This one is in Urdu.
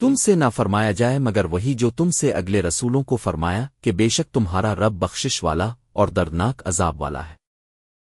تم سے نہ فرمایا جائے مگر وہی جو تم سے اگلے رسولوں کو فرمایا کہ بے شک تمہارا رب بخشش والا اور دردناک عذاب والا ہے۔